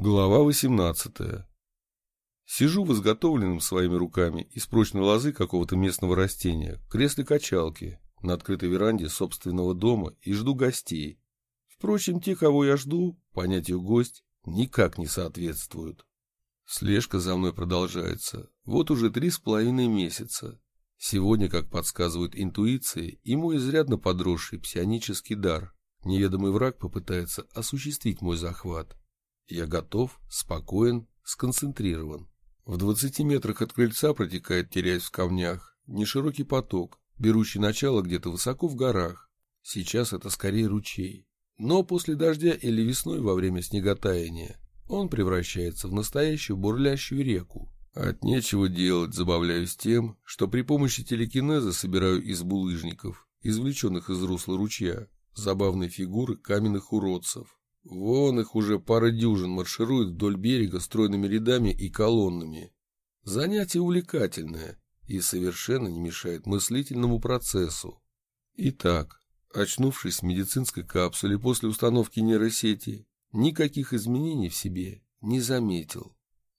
Глава 18. Сижу в изготовленном своими руками из прочной лозы какого-то местного растения, кресле качалки, на открытой веранде собственного дома и жду гостей. Впрочем, те, кого я жду, понятию «гость» никак не соответствуют. Слежка за мной продолжается. Вот уже три с половиной месяца. Сегодня, как подсказывает интуиция, и мой изрядно подросший псионический дар, неведомый враг попытается осуществить мой захват. Я готов, спокоен, сконцентрирован. В двадцати метрах от крыльца протекает, теряясь в камнях, неширокий поток, берущий начало где-то высоко в горах. Сейчас это скорее ручей. Но после дождя или весной во время снеготаяния он превращается в настоящую бурлящую реку. От нечего делать забавляюсь тем, что при помощи телекинеза собираю из булыжников, извлеченных из русла ручья, забавные фигуры каменных уродцев. Вон их уже пара дюжин марширует вдоль берега стройными рядами и колоннами. Занятие увлекательное и совершенно не мешает мыслительному процессу. Итак, очнувшись в медицинской капсуле после установки нейросети, никаких изменений в себе не заметил.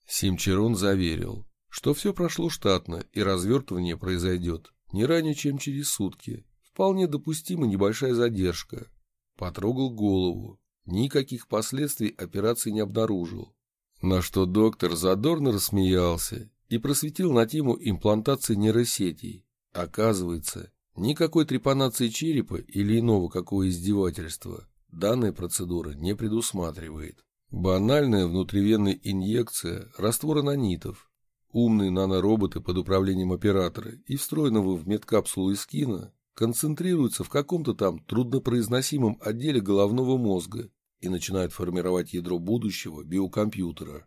Симчерон заверил, что все прошло штатно и развертывание произойдет не ранее, чем через сутки. Вполне допустима небольшая задержка. Потрогал голову, Никаких последствий операции не обнаружил. На что доктор задорно рассмеялся и просветил на тему имплантации нейросетей. Оказывается, никакой трепанации черепа или иного какого издевательства данная процедура не предусматривает. Банальная внутривенная инъекция раствора нанитов. Умные нанороботы под управлением оператора и встроенного в медкапсулу Искина концентрируются в каком-то там труднопроизносимом отделе головного мозга и начинают формировать ядро будущего биокомпьютера.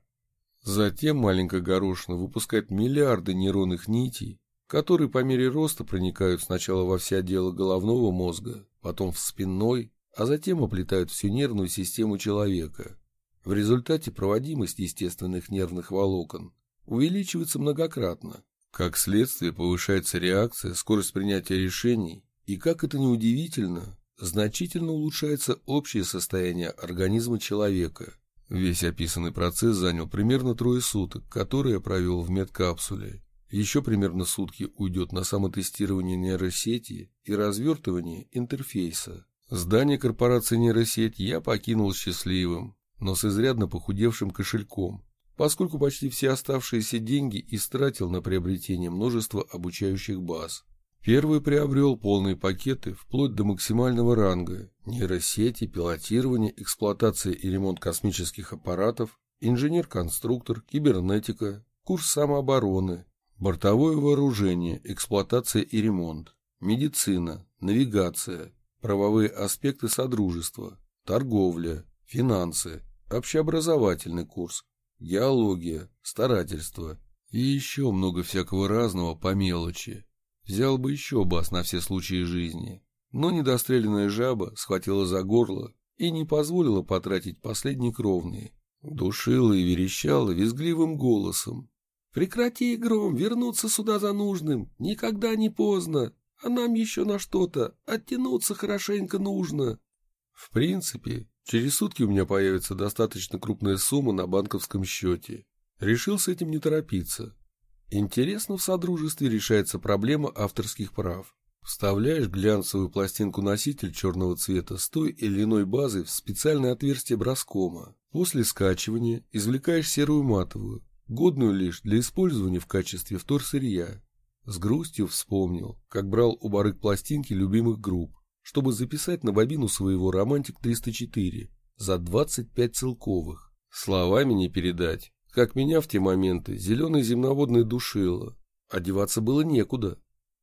Затем маленькая горошина выпускает миллиарды нейронных нитей, которые по мере роста проникают сначала во все отделы головного мозга, потом в спинной, а затем оплетают всю нервную систему человека. В результате проводимость естественных нервных волокон увеличивается многократно. Как следствие повышается реакция, скорость принятия решений, и, как это ни удивительно, значительно улучшается общее состояние организма человека. Весь описанный процесс занял примерно трое суток, которые я провел в медкапсуле. Еще примерно сутки уйдет на самотестирование нейросети и развертывание интерфейса. Здание корпорации нейросеть я покинул счастливым, но с изрядно похудевшим кошельком, поскольку почти все оставшиеся деньги истратил на приобретение множества обучающих баз. Первый приобрел полные пакеты вплоть до максимального ранга, нейросети, пилотирование, эксплуатация и ремонт космических аппаратов, инженер-конструктор, кибернетика, курс самообороны, бортовое вооружение, эксплуатация и ремонт, медицина, навигация, правовые аспекты содружества, торговля, финансы, общеобразовательный курс, геология, старательство и еще много всякого разного по мелочи. Взял бы еще бас на все случаи жизни. Но недостреленная жаба схватила за горло и не позволила потратить последние кровные. Душила и верещала визгливым голосом. «Прекрати, Гром, вернуться сюда за нужным. Никогда не поздно. А нам еще на что-то. Оттянуться хорошенько нужно». В принципе, через сутки у меня появится достаточно крупная сумма на банковском счете. Решил с этим не торопиться. Интересно в содружестве решается проблема авторских прав. Вставляешь глянцевую пластинку-носитель черного цвета с той или иной базы в специальное отверстие броскома. После скачивания извлекаешь серую матовую, годную лишь для использования в качестве вторсырья. С грустью вспомнил, как брал у барык пластинки любимых групп, чтобы записать на бобину своего «Романтик 304» за 25 целковых. Словами не передать, как меня в те моменты зеленый земноводный душило. Одеваться было некуда,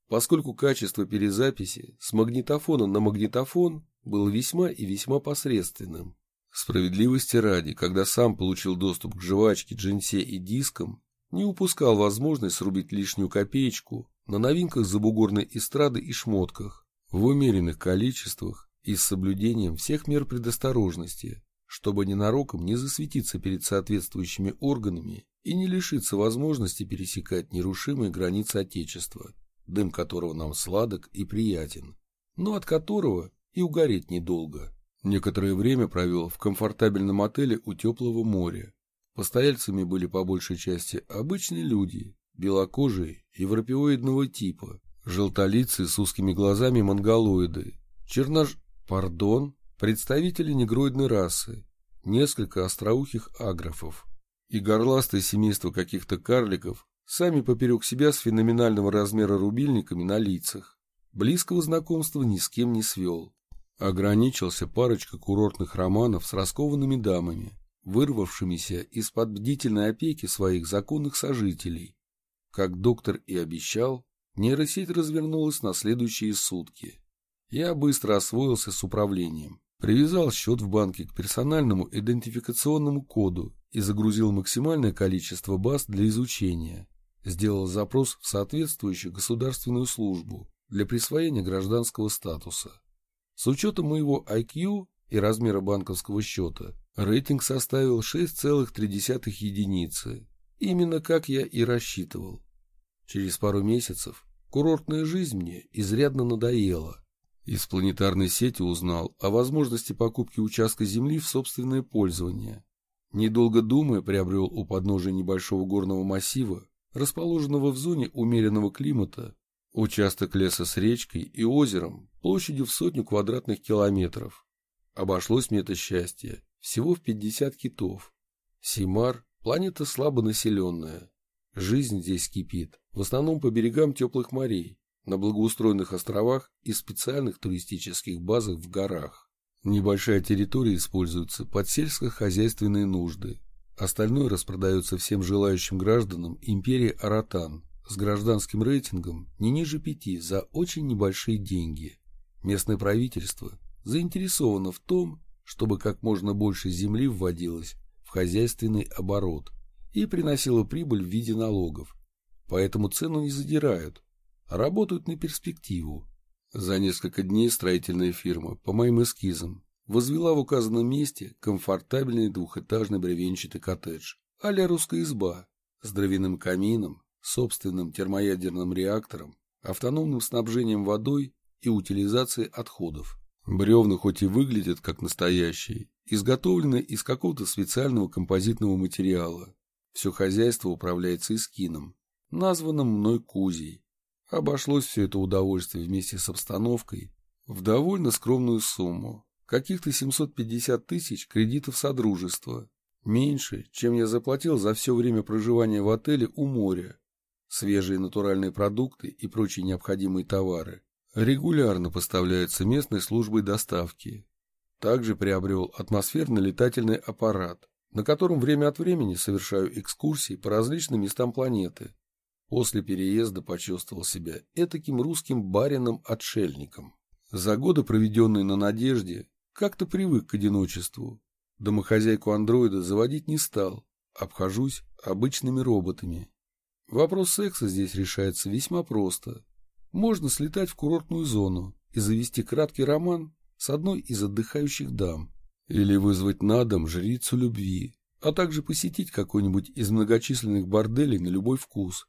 поскольку качество перезаписи с магнитофона на магнитофон было весьма и весьма посредственным. Справедливости ради, когда сам получил доступ к жвачке, джинсе и дискам, не упускал возможность срубить лишнюю копеечку на новинках забугорной эстрады и шмотках в умеренных количествах и с соблюдением всех мер предосторожности, чтобы ненароком не засветиться перед соответствующими органами и не лишиться возможности пересекать нерушимые границы Отечества, дым которого нам сладок и приятен, но от которого и угореть недолго. Некоторое время провел в комфортабельном отеле у теплого моря, Постояльцами были по большей части обычные люди, белокожие, европеоидного типа, желтолицы с узкими глазами монголоиды, чернож... пардон, представители негроидной расы, несколько остроухих агрофов и горластое семейство каких-то карликов, сами поперек себя с феноменального размера рубильниками на лицах. Близкого знакомства ни с кем не свел. Ограничился парочкой курортных романов с раскованными дамами, вырвавшимися из-под бдительной опеки своих законных сожителей. Как доктор и обещал, нейросеть развернулась на следующие сутки. Я быстро освоился с управлением, привязал счет в банке к персональному идентификационному коду и загрузил максимальное количество баз для изучения. Сделал запрос в соответствующую государственную службу для присвоения гражданского статуса. С учетом моего IQ и размера банковского счета, рейтинг составил 6,3 единицы, именно как я и рассчитывал. Через пару месяцев курортная жизнь мне изрядно надоела. Из планетарной сети узнал о возможности покупки участка земли в собственное пользование. Недолго думая, приобрел у подножия небольшого горного массива, расположенного в зоне умеренного климата, Участок леса с речкой и озером площадью в сотню квадратных километров. Обошлось мне это счастье всего в 50 китов. Симар – планета слабонаселенная. Жизнь здесь кипит, в основном по берегам теплых морей, на благоустроенных островах и специальных туристических базах в горах. Небольшая территория используется под сельскохозяйственные нужды. Остальное распродается всем желающим гражданам империи Аратан – с гражданским рейтингом не ниже пяти за очень небольшие деньги. Местное правительство заинтересовано в том, чтобы как можно больше земли вводилось в хозяйственный оборот и приносило прибыль в виде налогов. Поэтому цену не задирают, а работают на перспективу. За несколько дней строительная фирма, по моим эскизам, возвела в указанном месте комфортабельный двухэтажный бревенчатый коттедж а русская изба с дровяным камином, собственным термоядерным реактором, автономным снабжением водой и утилизацией отходов. Бревна хоть и выглядят как настоящие, изготовлены из какого-то специального композитного материала. Все хозяйство управляется эскином, названным мной Кузей. Обошлось все это удовольствие вместе с обстановкой в довольно скромную сумму, каких-то 750 тысяч кредитов Содружества, меньше, чем я заплатил за все время проживания в отеле у моря Свежие натуральные продукты и прочие необходимые товары регулярно поставляются местной службой доставки. Также приобрел атмосферный летательный аппарат, на котором время от времени совершаю экскурсии по различным местам планеты. После переезда почувствовал себя этаким русским барином-отшельником. За годы, проведенные на Надежде, как-то привык к одиночеству. Домохозяйку андроида заводить не стал, обхожусь обычными роботами. Вопрос секса здесь решается весьма просто. Можно слетать в курортную зону и завести краткий роман с одной из отдыхающих дам. Или вызвать на дом жрицу любви, а также посетить какой-нибудь из многочисленных борделей на любой вкус.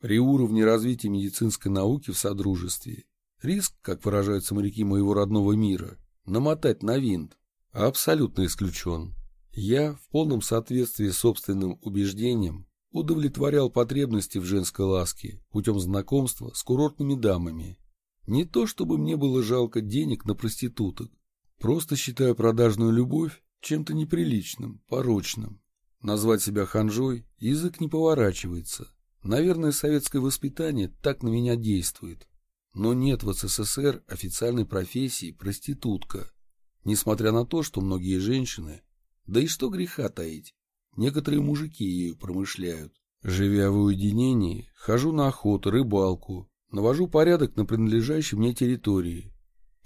При уровне развития медицинской науки в Содружестве риск, как выражаются моряки моего родного мира, намотать на винт, абсолютно исключен. Я в полном соответствии с собственным убеждением удовлетворял потребности в женской ласке путем знакомства с курортными дамами. Не то чтобы мне было жалко денег на проституток, просто считаю продажную любовь чем-то неприличным, порочным. Назвать себя ханжой язык не поворачивается. Наверное, советское воспитание так на меня действует. Но нет в СССР официальной профессии проститутка. Несмотря на то, что многие женщины, да и что греха таить, Некоторые мужики ею промышляют. Живя в уединении, хожу на охоту, рыбалку, навожу порядок на принадлежащей мне территории.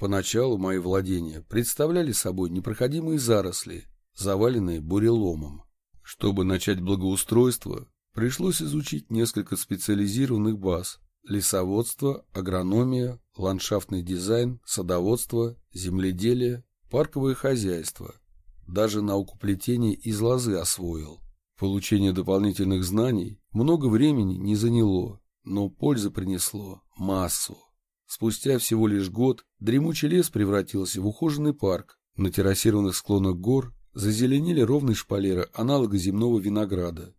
Поначалу мои владения представляли собой непроходимые заросли, заваленные буреломом. Чтобы начать благоустройство, пришлось изучить несколько специализированных баз – лесоводство, агрономия, ландшафтный дизайн, садоводство, земледелие, парковое хозяйство. Даже науку плетения из лозы освоил. Получение дополнительных знаний много времени не заняло, но пользы принесло массу. Спустя всего лишь год дремучий лес превратился в ухоженный парк. На террасированных склонах гор Зазеленели ровные шпалеры аналога земного винограда.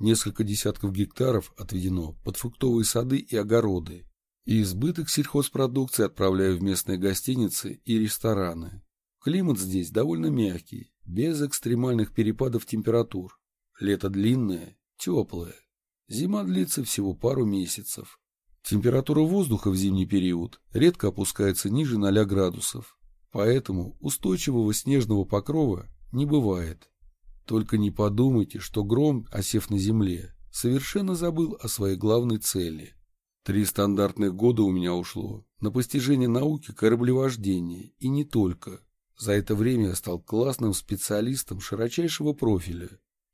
Несколько десятков гектаров отведено под фруктовые сады и огороды. И избыток сельхозпродукции отправляю в местные гостиницы и рестораны. Климат здесь довольно мягкий, без экстремальных перепадов температур. Лето длинное, теплое. Зима длится всего пару месяцев. Температура воздуха в зимний период редко опускается ниже 0 градусов, поэтому устойчивого снежного покрова не бывает. Только не подумайте, что гром, осев на земле, совершенно забыл о своей главной цели. Три стандартных года у меня ушло на постижение науки кораблевождения, и не только. За это время я стал классным специалистом широчайшего профиля.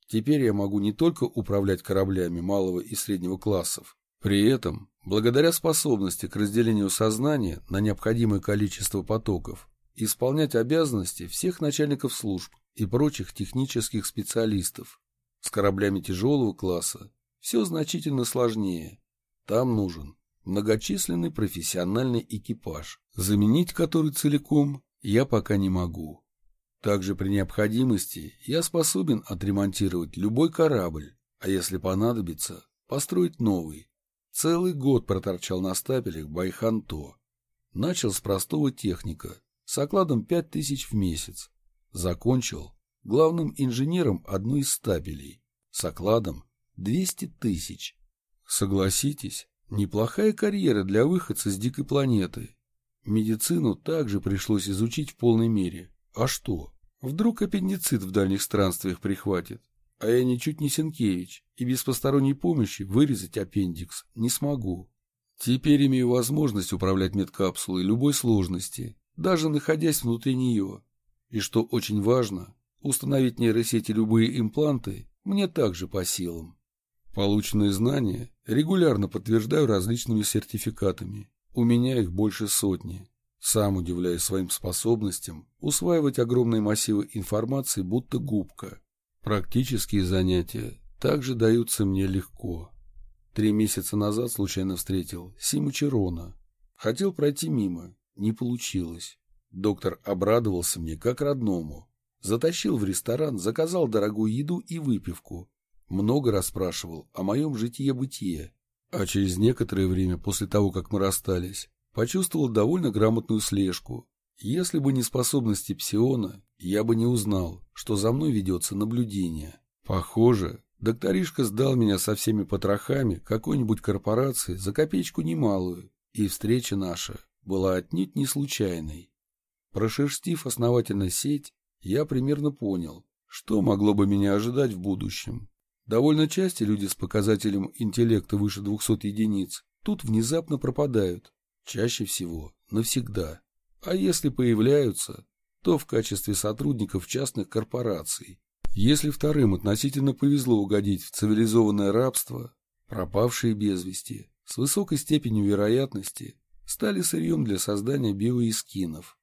Теперь я могу не только управлять кораблями малого и среднего классов, при этом, благодаря способности к разделению сознания на необходимое количество потоков, исполнять обязанности всех начальников служб и прочих технических специалистов. С кораблями тяжелого класса все значительно сложнее. Там нужен многочисленный профессиональный экипаж, заменить который целиком я пока не могу. Также при необходимости я способен отремонтировать любой корабль, а если понадобится, построить новый. Целый год проторчал на стапелях Байханто. Начал с простого техника, с окладом 5000 в месяц. Закончил главным инженером одной из стапелей, с окладом 200 тысяч. Согласитесь, неплохая карьера для выходца с дикой планеты. Медицину также пришлось изучить в полной мере. А что? Вдруг аппендицит в дальних странствиях прихватит? А я ничуть не Сенкевич, и без посторонней помощи вырезать аппендикс не смогу. Теперь имею возможность управлять медкапсулой любой сложности, даже находясь внутри нее. И что очень важно, установить нейросети любые импланты мне также по силам. Полученные знания регулярно подтверждаю различными сертификатами. У меня их больше сотни. Сам удивляюсь своим способностям усваивать огромные массивы информации, будто губка. Практические занятия также даются мне легко. Три месяца назад случайно встретил Симу Чирона. Хотел пройти мимо, не получилось. Доктор обрадовался мне как родному. Затащил в ресторан, заказал дорогую еду и выпивку. Много расспрашивал о моем житье-бытие. А через некоторое время после того, как мы расстались, почувствовал довольно грамотную слежку. Если бы не способности псиона, я бы не узнал, что за мной ведется наблюдение. Похоже, докторишка сдал меня со всеми потрохами какой-нибудь корпорации за копеечку немалую, и встреча наша была отнюдь не случайной. Прошерстив основательно сеть, я примерно понял, что могло бы меня ожидать в будущем. Довольно часто люди с показателем интеллекта выше 200 единиц тут внезапно пропадают, Чаще всего навсегда. А если появляются, то в качестве сотрудников частных корпораций. Если вторым относительно повезло угодить в цивилизованное рабство, пропавшие без вести с высокой степенью вероятности стали сырьем для создания биоискинов.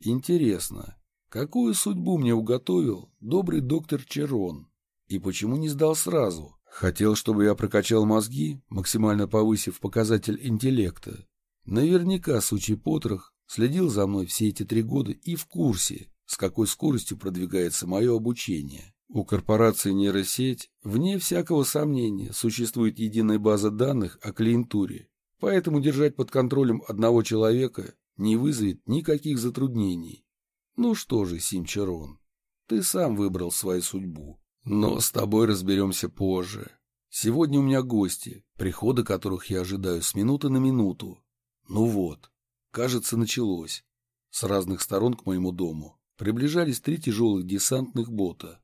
Интересно, какую судьбу мне уготовил добрый доктор Черон? И почему не сдал сразу? Хотел, чтобы я прокачал мозги, максимально повысив показатель интеллекта, Наверняка сучий потрох следил за мной все эти три года и в курсе, с какой скоростью продвигается мое обучение. У корпорации нейросеть, вне всякого сомнения, существует единая база данных о клиентуре, поэтому держать под контролем одного человека не вызовет никаких затруднений. Ну что же, Симчарон, ты сам выбрал свою судьбу. Но с тобой разберемся позже. Сегодня у меня гости, прихода которых я ожидаю с минуты на минуту. Ну вот, кажется, началось. С разных сторон к моему дому приближались три тяжелых десантных бота.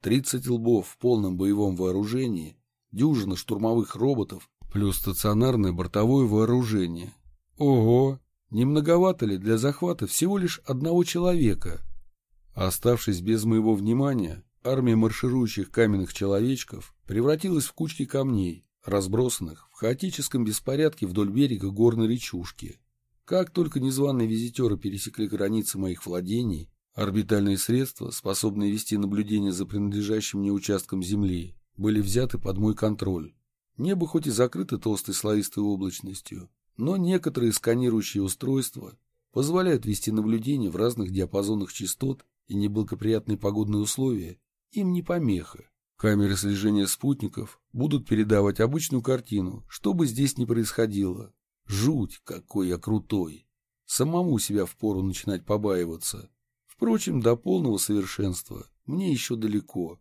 Тридцать лбов в полном боевом вооружении, дюжина штурмовых роботов, плюс стационарное бортовое вооружение. Ого! Не многовато ли для захвата всего лишь одного человека? Оставшись без моего внимания, армия марширующих каменных человечков превратилась в кучки камней, разбросанных в хаотическом беспорядке вдоль берега горной речушки. Как только незваные визитеры пересекли границы моих владений, орбитальные средства, способные вести наблюдение за принадлежащим мне участком Земли, были взяты под мой контроль. Небо хоть и закрыто толстой слоистой облачностью, но некоторые сканирующие устройства позволяют вести наблюдение в разных диапазонах частот и неблагоприятные погодные условия им не помеха. Камеры слежения спутников будут передавать обычную картину, что бы здесь ни происходило. Жуть, какой я крутой. Самому себя впору начинать побаиваться. Впрочем, до полного совершенства мне еще далеко.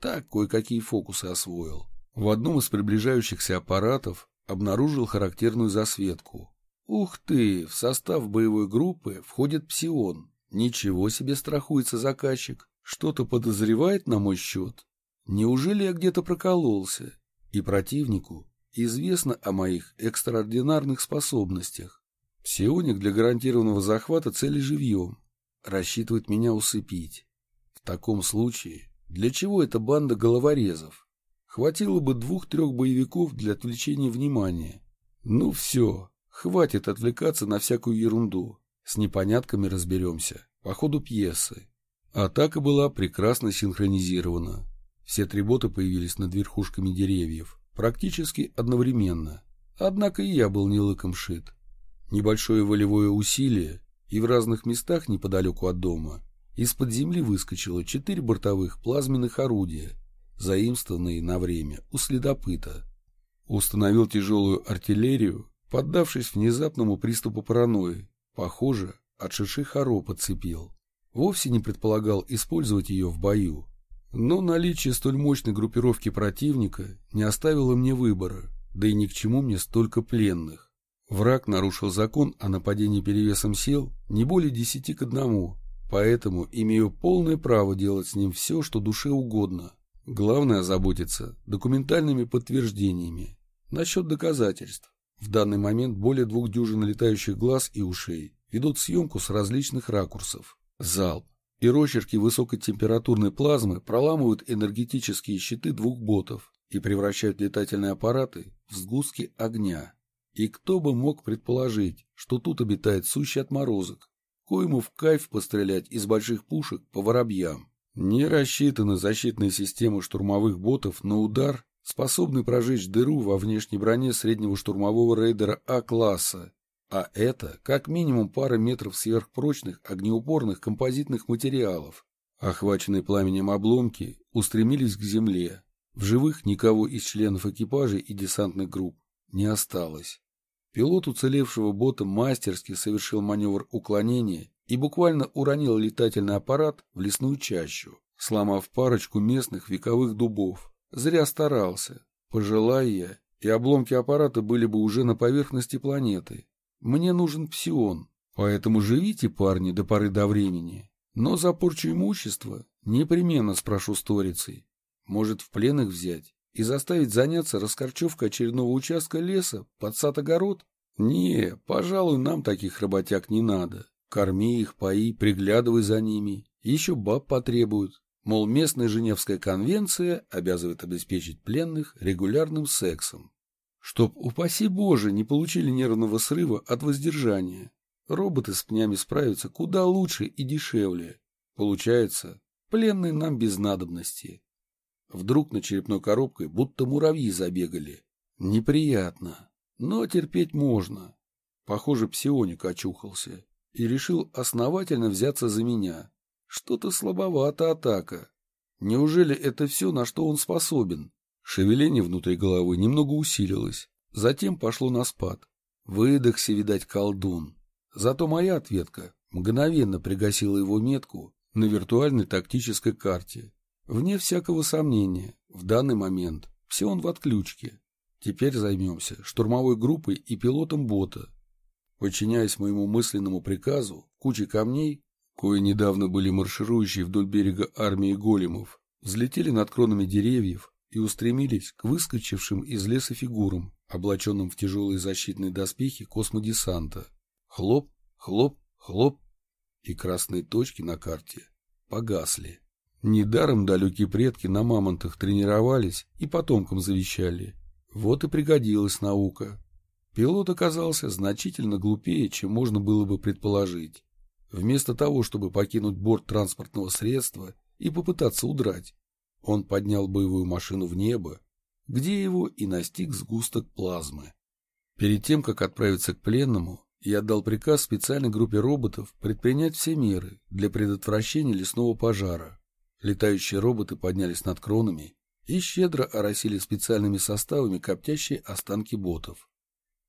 Так кое-какие фокусы освоил. В одном из приближающихся аппаратов обнаружил характерную засветку. Ух ты, в состав боевой группы входит псион. Ничего себе страхуется заказчик. Что-то подозревает на мой счет. Неужели я где-то прокололся? И противнику известно о моих экстраординарных способностях. Псионик для гарантированного захвата цели живьем. Рассчитывает меня усыпить. В таком случае, для чего эта банда головорезов? Хватило бы двух-трех боевиков для отвлечения внимания. Ну все, хватит отвлекаться на всякую ерунду. С непонятками разберемся по ходу пьесы. Атака была прекрасно синхронизирована. Все три бота появились над верхушками деревьев, практически одновременно. Однако и я был не лыком шит. Небольшое волевое усилие, и в разных местах неподалеку от дома из-под земли выскочило четыре бортовых плазменных орудия, заимствованные на время у следопыта. Установил тяжелую артиллерию, поддавшись внезапному приступу паранойи. Похоже, от шиши хоро подцепил. Вовсе не предполагал использовать ее в бою. Но наличие столь мощной группировки противника не оставило мне выбора, да и ни к чему мне столько пленных. Враг нарушил закон о нападении перевесом сил не более десяти к одному, поэтому имею полное право делать с ним все, что душе угодно. Главное озаботиться документальными подтверждениями. Насчет доказательств. В данный момент более двух дюжин летающих глаз и ушей ведут съемку с различных ракурсов. Залп, и росчерки высокотемпературной плазмы проламывают энергетические щиты двух ботов и превращают летательные аппараты в сгустки огня. И кто бы мог предположить, что тут обитает сущий отморозок, коему в кайф пострелять из больших пушек по воробьям. Не рассчитаны защитные системы штурмовых ботов на удар, способный прожечь дыру во внешней броне среднего штурмового рейдера А-класса а это как минимум пара метров сверхпрочных огнеупорных композитных материалов. Охваченные пламенем обломки устремились к земле. В живых никого из членов экипажей и десантных групп не осталось. Пилот уцелевшего бота мастерски совершил маневр уклонения и буквально уронил летательный аппарат в лесную чащу, сломав парочку местных вековых дубов. Зря старался. Пожелая я, и обломки аппарата были бы уже на поверхности планеты. Мне нужен псион, поэтому живите, парни, до поры до времени. Но за порчу имущества непременно спрошу сторицей. Может, в плен их взять и заставить заняться раскорчевкой очередного участка леса под сад-огород? Не, пожалуй, нам таких работяг не надо. Корми их, пои, приглядывай за ними. Еще баб потребуют. Мол, местная Женевская конвенция обязывает обеспечить пленных регулярным сексом. Чтоб, упаси Боже, не получили нервного срыва от воздержания. Роботы с пнями справятся куда лучше и дешевле. Получается, пленные нам без надобности. Вдруг на черепной коробкой будто муравьи забегали. Неприятно, но терпеть можно. Похоже, псионик очухался и решил основательно взяться за меня. Что-то слабовато атака. Неужели это все, на что он способен? Шевеление внутри головы немного усилилось, затем пошло на спад. Выдохся, видать, колдун. Зато моя ответка мгновенно пригасила его метку на виртуальной тактической карте. Вне всякого сомнения, в данный момент все он в отключке. Теперь займемся штурмовой группой и пилотом бота. Подчиняясь моему мысленному приказу, кучи камней, кое недавно были марширующие вдоль берега армии големов, взлетели над кронами деревьев и устремились к выскочившим из леса фигурам, облаченным в тяжелые защитные доспехи космодесанта. Хлоп, хлоп, хлоп, и красные точки на карте погасли. Недаром далекие предки на мамонтах тренировались и потомкам завещали. Вот и пригодилась наука. Пилот оказался значительно глупее, чем можно было бы предположить. Вместо того, чтобы покинуть борт транспортного средства и попытаться удрать, он поднял боевую машину в небо, где его и настиг сгусток плазмы. Перед тем, как отправиться к пленному, и отдал приказ специальной группе роботов предпринять все меры для предотвращения лесного пожара. Летающие роботы поднялись над кронами и щедро оросили специальными составами коптящие останки ботов.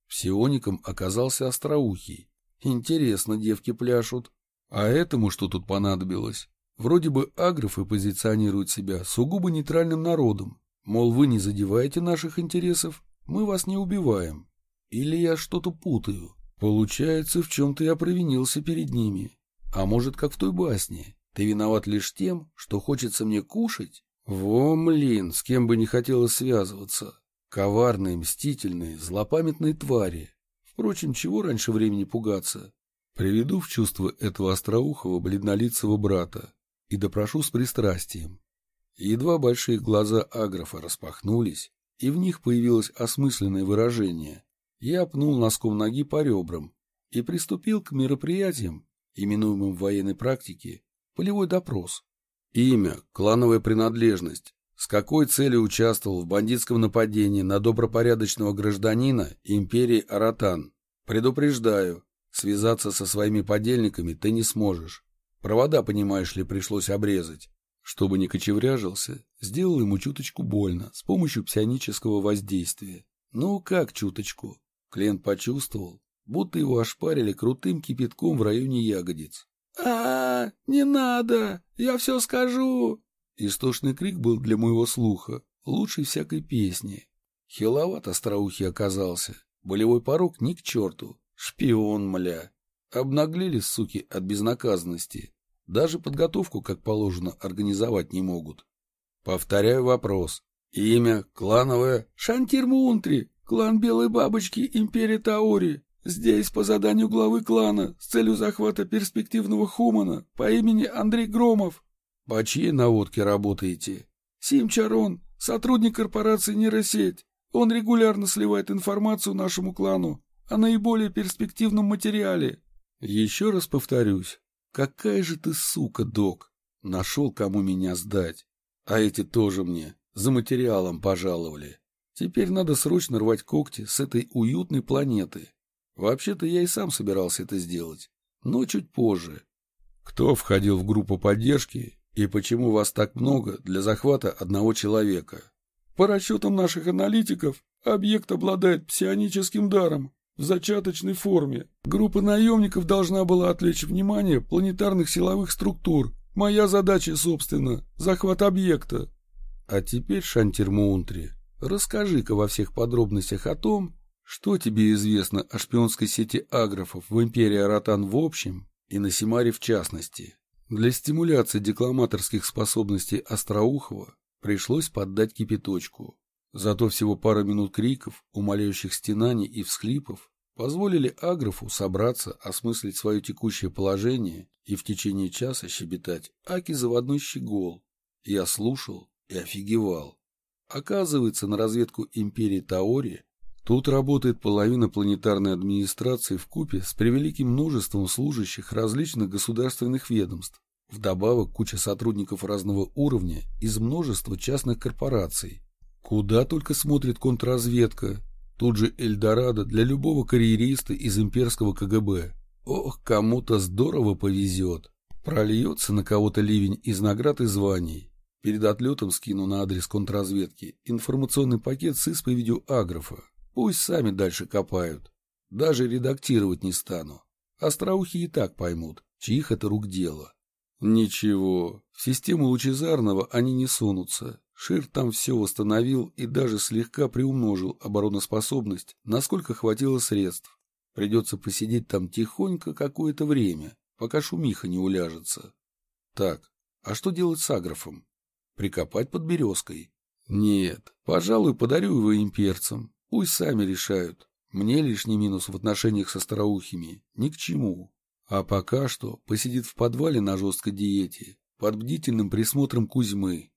Псиоником оказался остроухий. Интересно, девки пляшут. А этому что тут понадобилось? Вроде бы агрофы позиционируют себя сугубо нейтральным народом. Мол, вы не задеваете наших интересов, мы вас не убиваем. Или я что-то путаю? Получается, в чем-то я провинился перед ними. А может, как в той басне, ты виноват лишь тем, что хочется мне кушать? Во, млин, с кем бы не хотелось связываться. Коварные, мстительные, злопамятные твари. Впрочем, чего раньше времени пугаться? Приведу в чувство этого остроухого бледнолицего брата и допрошу с пристрастием. Едва большие глаза Аграфа распахнулись, и в них появилось осмысленное выражение. Я пнул носком ноги по ребрам и приступил к мероприятиям, именуемым в военной практике полевой допрос. Имя, клановая принадлежность, с какой целью участвовал в бандитском нападении на добропорядочного гражданина империи Аратан. Предупреждаю, связаться со своими подельниками ты не сможешь. Провода, понимаешь ли, пришлось обрезать. Чтобы не кочевряжился, сделал ему чуточку больно с помощью псионического воздействия. Ну, как чуточку? Клиент почувствовал, будто его ошпарили крутым кипятком в районе ягодиц. а, -а, -а не надо! Я все скажу!» Истошный крик был для моего слуха лучше всякой песни. Хиловат остроухий оказался. Болевой порог ни к черту. Шпион, мля. Обнаглели, суки, от безнаказанности. Даже подготовку, как положено, организовать не могут. Повторяю вопрос. Имя, клановое, Шантир Мунтри, клан Белой Бабочки, Империя Таори. Здесь по заданию главы клана с целью захвата перспективного хумана по имени Андрей Громов. По чьей наводке работаете? Сим Чарон, сотрудник корпорации Нейросеть. Он регулярно сливает информацию нашему клану о наиболее перспективном материале. Еще раз повторюсь, какая же ты сука, док. Нашел, кому меня сдать. А эти тоже мне за материалом пожаловали. Теперь надо срочно рвать когти с этой уютной планеты. Вообще-то я и сам собирался это сделать, но чуть позже. Кто входил в группу поддержки и почему вас так много для захвата одного человека? По расчетам наших аналитиков, объект обладает псионическим даром, в зачаточной форме. Группа наемников должна была отвлечь внимание планетарных силовых структур. Моя задача, собственно, захват объекта. А теперь, Шантир Мунтри, расскажи-ка во всех подробностях о том, что тебе известно о шпионской сети аграфов в империи Аратан в общем и на Симаре в частности. Для стимуляции декламаторских способностей Остроухова пришлось поддать кипяточку. Зато всего пара минут криков, умоляющих стенаний и всхлипов позволили Аграфу собраться, осмыслить свое текущее положение и в течение часа щебетать Аки заводной щегол. Я слушал и офигевал. Оказывается, на разведку империи Таори тут работает половина планетарной администрации в купе с превеликим множеством служащих различных государственных ведомств. Вдобавок куча сотрудников разного уровня из множества частных корпораций, Куда только смотрит контрразведка. Тут же Эльдорадо для любого карьериста из имперского КГБ. Ох, кому-то здорово повезет. Прольется на кого-то ливень из наград и званий. Перед отлетом скину на адрес контрразведки информационный пакет с исповедью аграфа. Пусть сами дальше копают. Даже редактировать не стану. Остроухи и так поймут, чьих это рук дело. Ничего, в систему Лучезарного они не сунутся. Шир там все восстановил и даже слегка приумножил обороноспособность, насколько хватило средств. Придется посидеть там тихонько какое-то время, пока шумиха не уляжется. Так, а что делать с аграфом? Прикопать под березкой? Нет, пожалуй, подарю его имперцам. Пусть сами решают. Мне лишний минус в отношениях со староухими ни к чему. А пока что посидит в подвале на жесткой диете, под бдительным присмотром Кузьмы